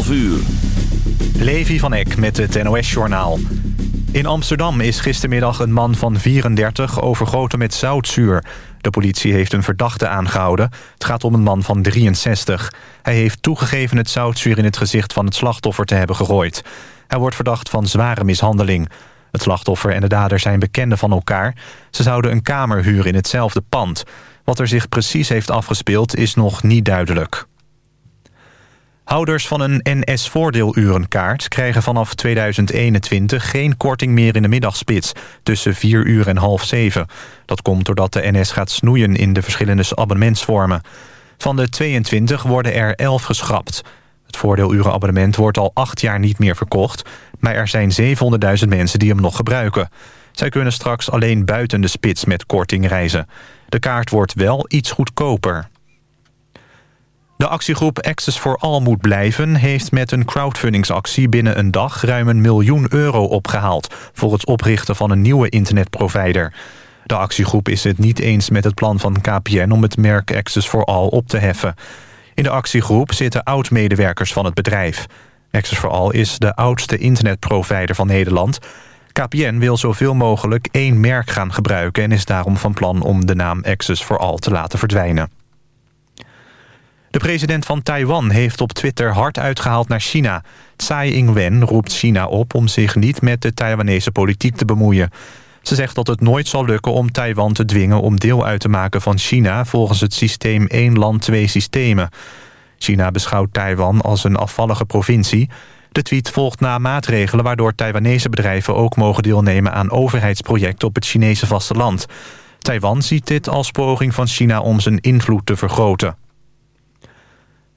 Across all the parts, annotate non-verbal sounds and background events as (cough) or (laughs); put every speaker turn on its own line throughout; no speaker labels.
11 uur.
Levi van Eck met het NOS-journaal. In Amsterdam is gistermiddag een man van 34 overgoten met zoutzuur. De politie heeft een verdachte aangehouden. Het gaat om een man van 63. Hij heeft toegegeven het zoutzuur in het gezicht van het slachtoffer te hebben gegooid. Hij wordt verdacht van zware mishandeling. Het slachtoffer en de dader zijn bekenden van elkaar. Ze zouden een kamer huren in hetzelfde pand. Wat er zich precies heeft afgespeeld is nog niet duidelijk. Houders van een NS-voordeelurenkaart krijgen vanaf 2021 geen korting meer in de middagspits tussen 4 uur en half 7. Dat komt doordat de NS gaat snoeien in de verschillende abonnementsvormen. Van de 22 worden er 11 geschrapt. Het voordeelurenabonnement wordt al acht jaar niet meer verkocht... maar er zijn 700.000 mensen die hem nog gebruiken. Zij kunnen straks alleen buiten de spits met korting reizen. De kaart wordt wel iets goedkoper. De actiegroep Access for All moet blijven... heeft met een crowdfundingsactie binnen een dag ruim een miljoen euro opgehaald... voor het oprichten van een nieuwe internetprovider. De actiegroep is het niet eens met het plan van KPN... om het merk Access for All op te heffen. In de actiegroep zitten oud-medewerkers van het bedrijf. Access for All is de oudste internetprovider van Nederland... KPN wil zoveel mogelijk één merk gaan gebruiken... en is daarom van plan om de naam Access for All te laten verdwijnen. De president van Taiwan heeft op Twitter hard uitgehaald naar China. Tsai Ing-wen roept China op om zich niet met de Taiwanese politiek te bemoeien. Ze zegt dat het nooit zal lukken om Taiwan te dwingen om deel uit te maken van China... volgens het systeem één land, twee systemen. China beschouwt Taiwan als een afvallige provincie. De tweet volgt na maatregelen waardoor Taiwanese bedrijven ook mogen deelnemen aan overheidsprojecten op het Chinese vasteland. Taiwan ziet dit als poging van China om zijn invloed te vergroten.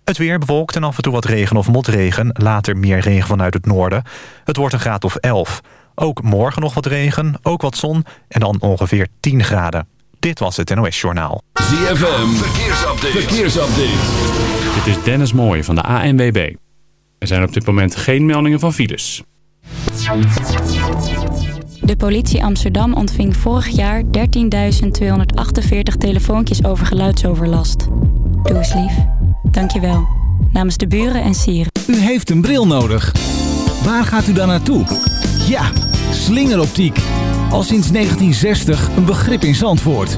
Het weer bewolkt en af en toe wat regen of motregen. Later meer regen vanuit het noorden. Het wordt een graad of 11. Ook morgen nog wat regen, ook wat zon en dan ongeveer 10 graden. Dit was het NOS Journaal.
ZFM, verkeersupdate. verkeersupdate.
Dit is Dennis Mooij van de ANWB. Er zijn op dit moment geen meldingen van files.
De politie Amsterdam ontving vorig jaar 13.248 telefoontjes over geluidsoverlast. Doe eens lief. Dankjewel. Namens de buren en sieren.
U heeft een bril nodig. Waar gaat u dan naartoe? Ja, slingeroptiek. Al sinds 1960 een begrip in Zandvoort.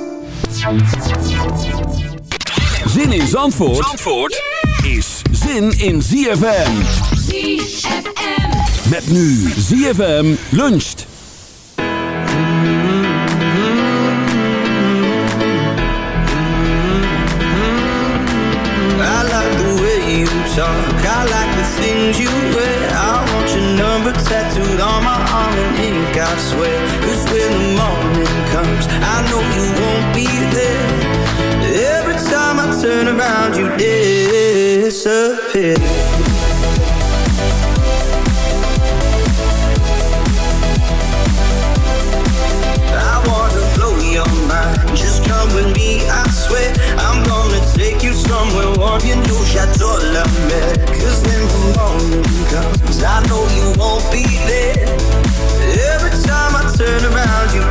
Zin in Zandvoort, Zandvoort is zin in ZFM.
ZFM.
Met nu ZFM luncht.
I like the way you talk. I like the things you wear. I want your number tattooed on my arm in ink, I swear. Cause when the morning comes, I know you you disappear. I wanna blow your mind. Just come with me, I swear. I'm gonna take you somewhere warm. When the morning comes, I know you won't be there. Every time I turn around, you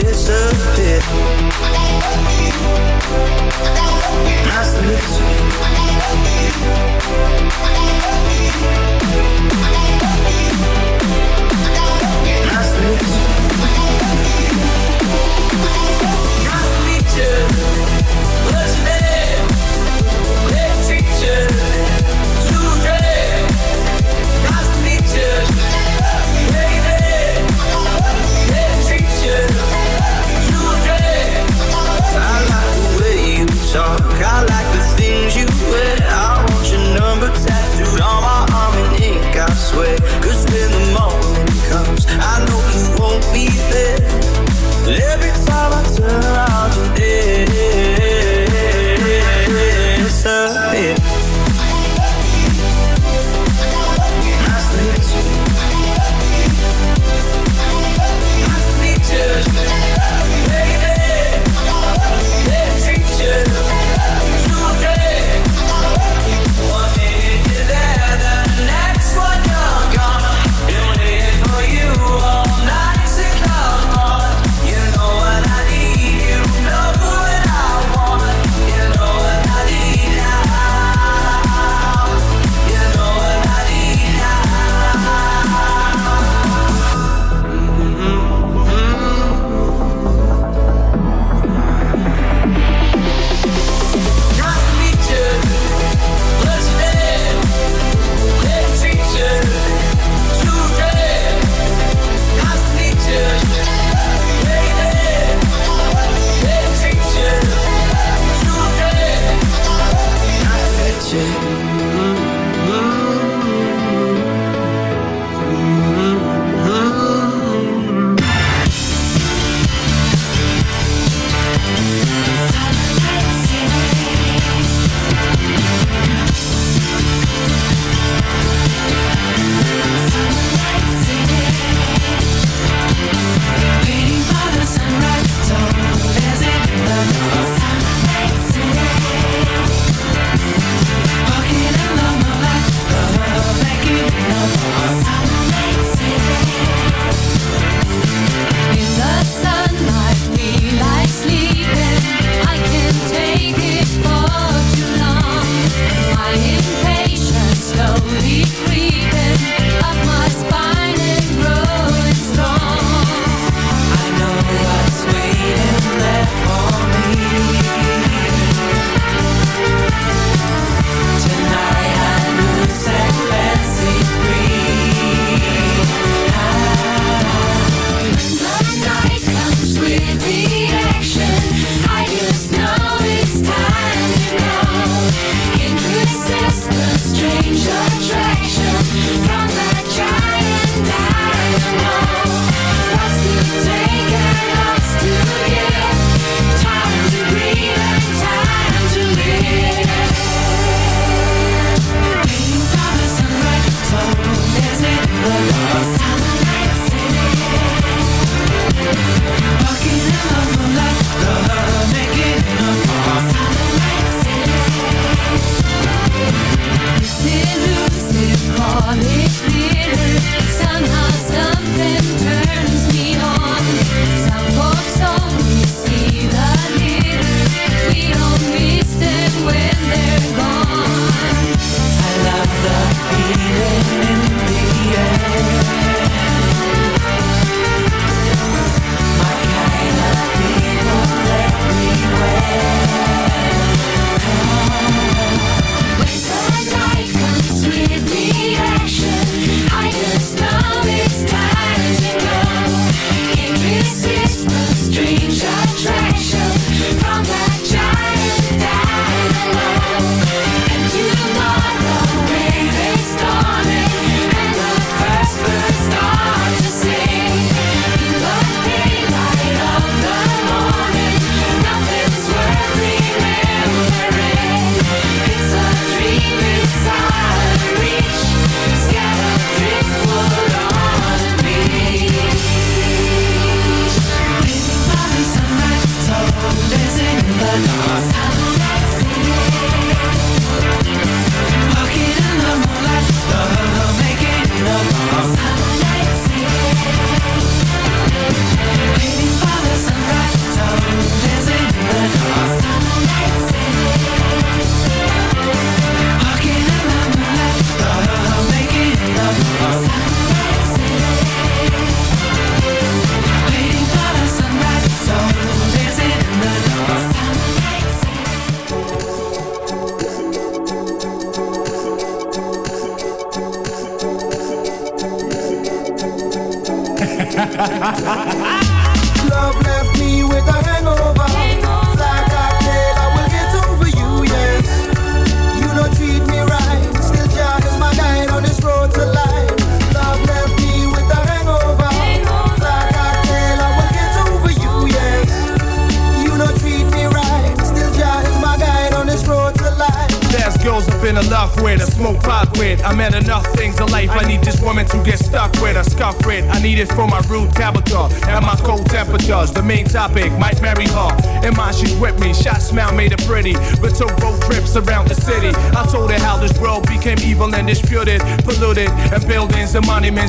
disappear
last little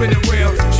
spinning wheels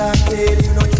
I'm you
know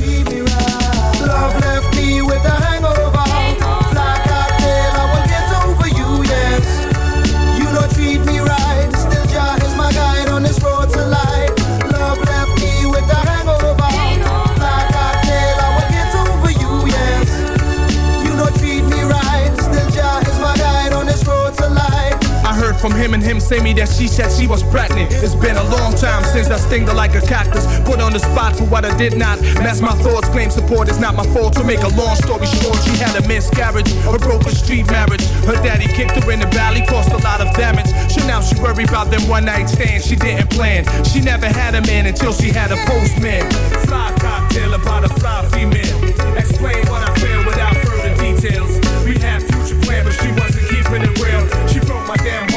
say me that she said she was pregnant. It's been a long time since I stinged her like a cactus. Put on the spot for what I did not. Mess my thoughts, claim support is not my fault. To make a long story short, she had a miscarriage, a broken street marriage. Her daddy kicked her in the valley, caused a lot of damage. So now she worry about them one night stands she didn't plan. She never had a man until she had a postman. Fly cocktail about a fly female. Explain what I feel without further details. We had future plans, but she wasn't keeping it real. She broke my damn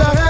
t'arrête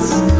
lights.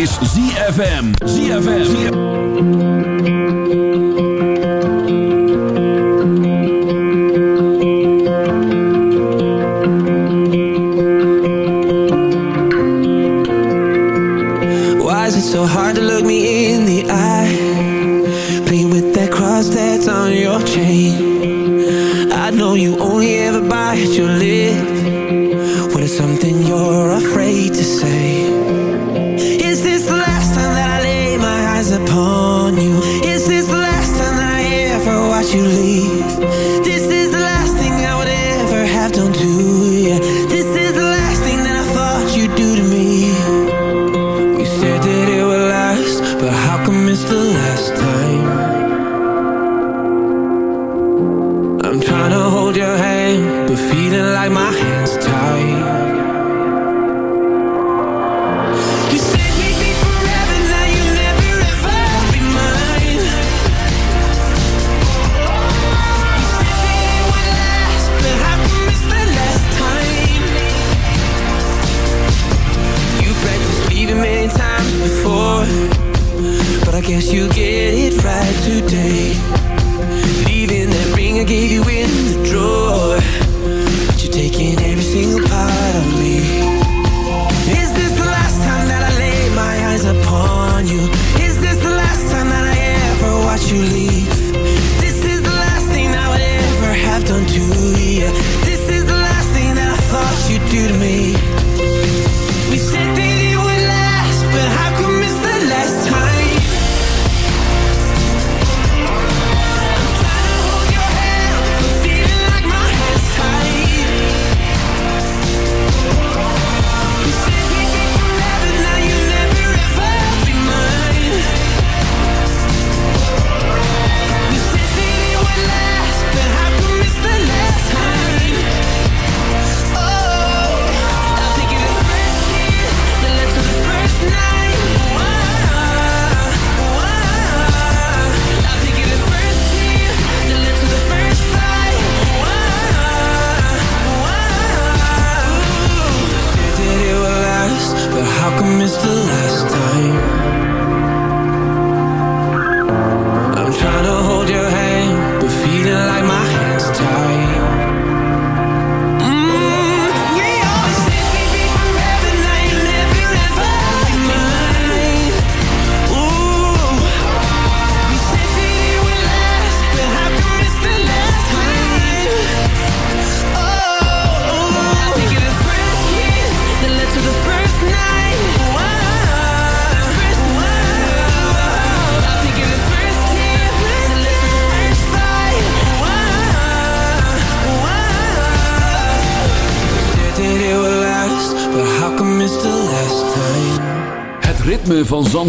is ZFM. ZFM.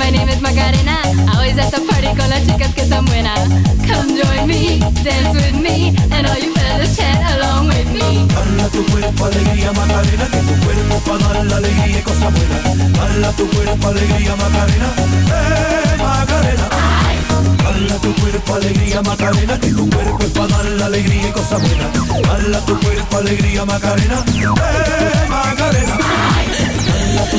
my name is Macarena. Always at the party con las chicas que son buena. Come join me, dance with me, and all you fellas chat along with me.
Bala tu cuerpo alegría Magarena. que tu cuerpo para dar la alegría y cosa buena. Bala tu cuerpo alegría Magarena. eh Magarena. Bala tu cuerpo alegría Magarena. que tu cuerpo es para dar la alegría y cosa buena. Bala tu cuerpo alegría Magarena. eh Macarena. Dala tu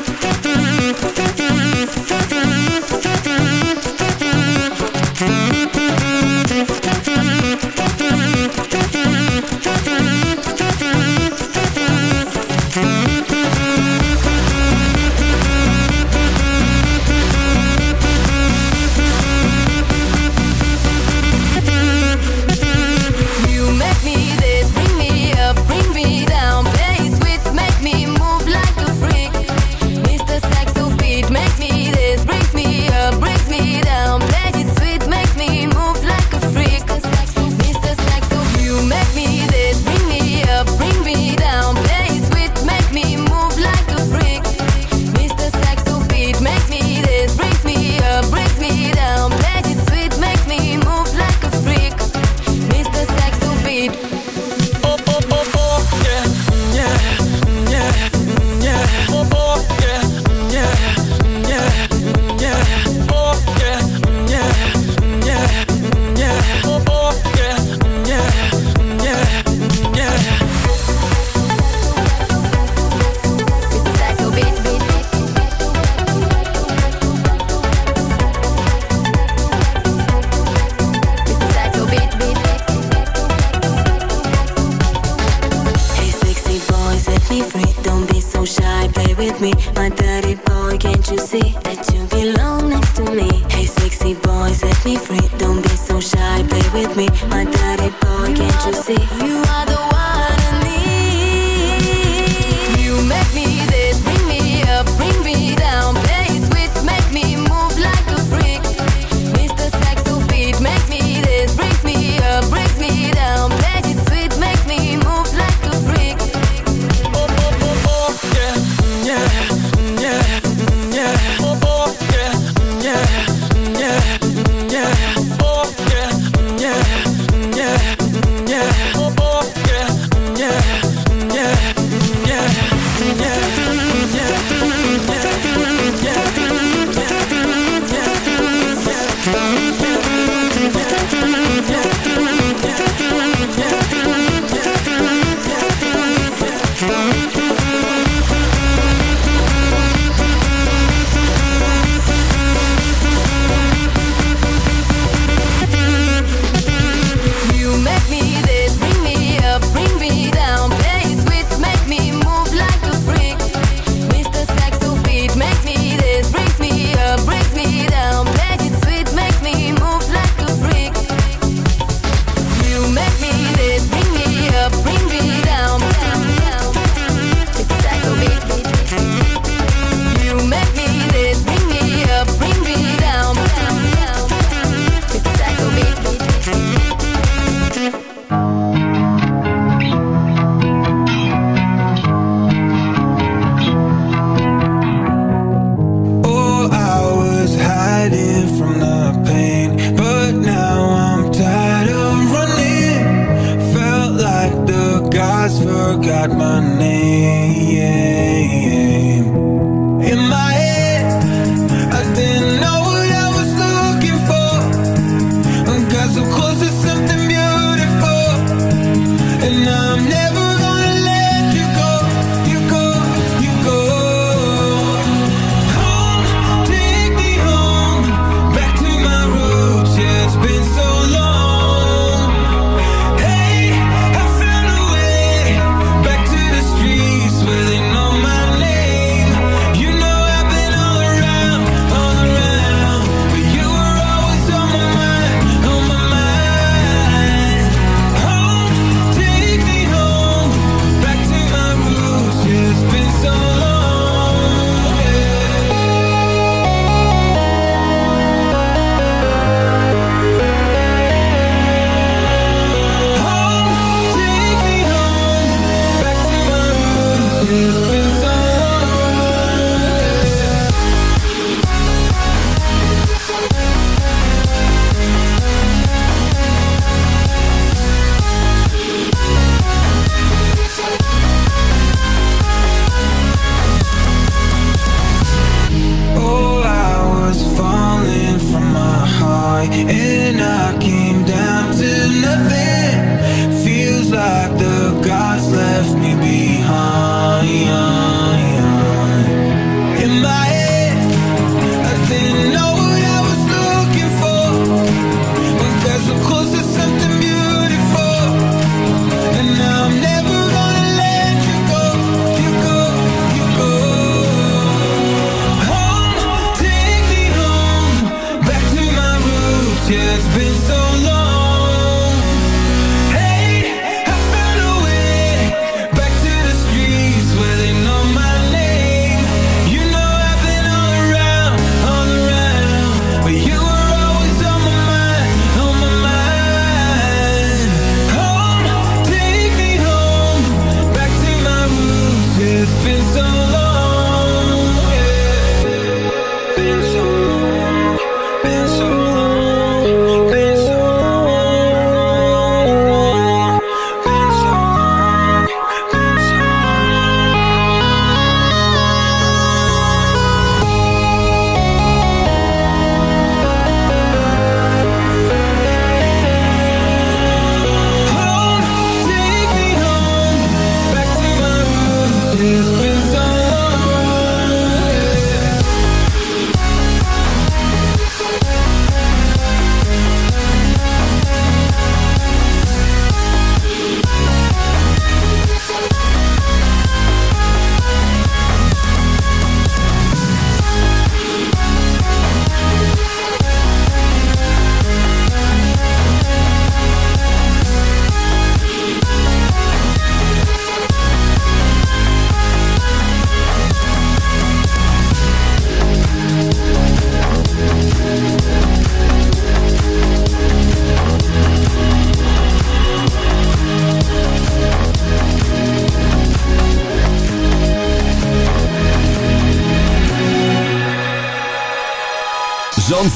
Thank you.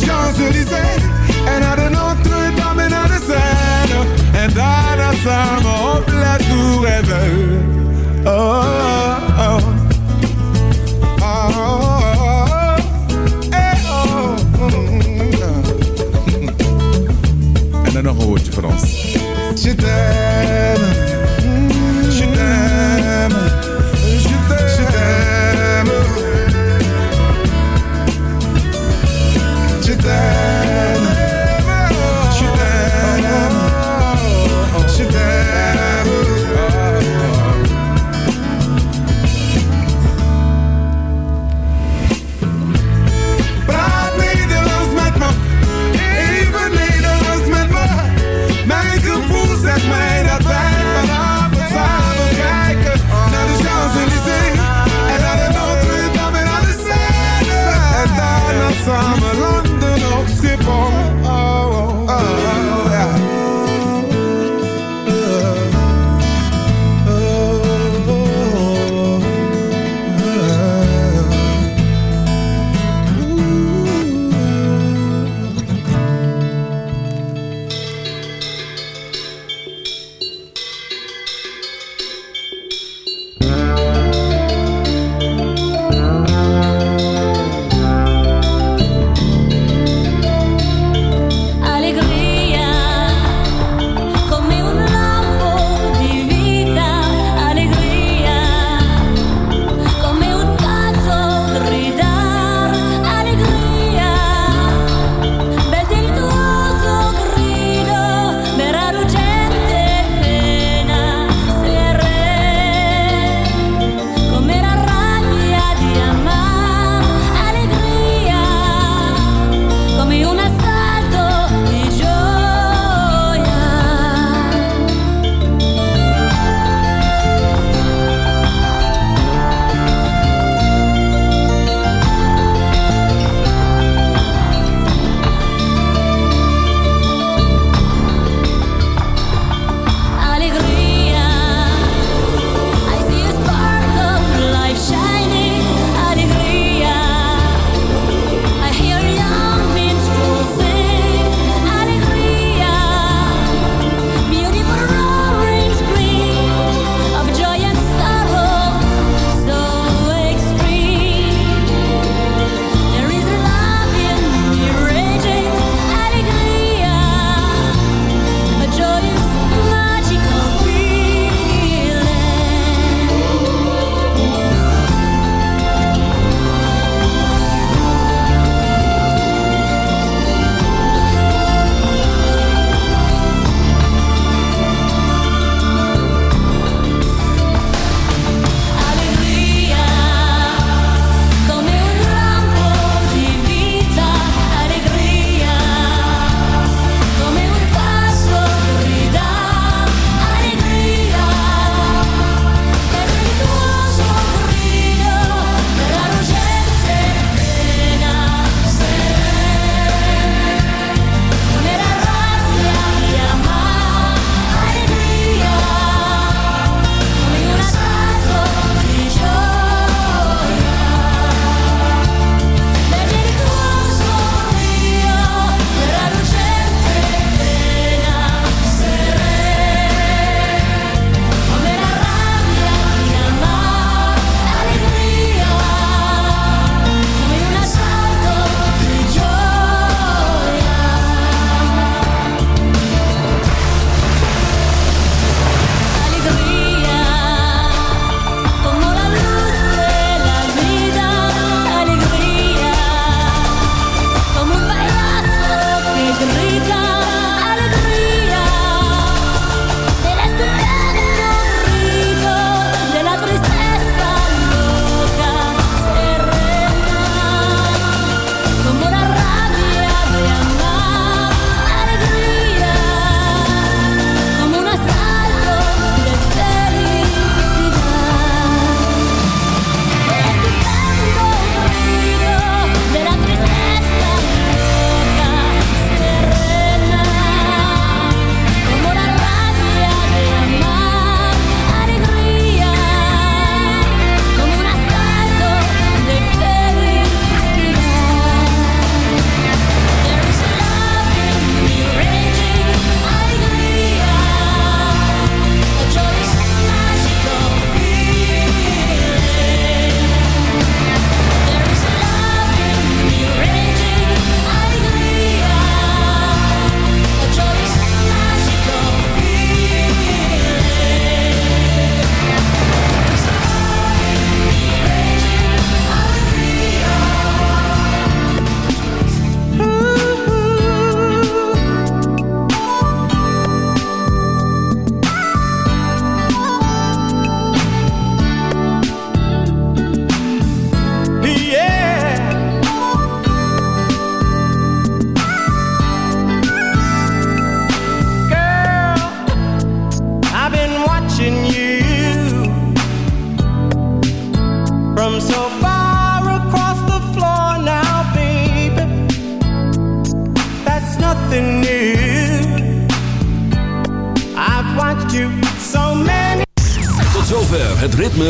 de Champs-Élysées en naar de Notre-Dame en naar de Seine. En daarna samen op La Tour Eiffel. Oh, oh, oh. Oh, oh, oh. Oh. (laughs) En dan nog een woordje voor ons.
zover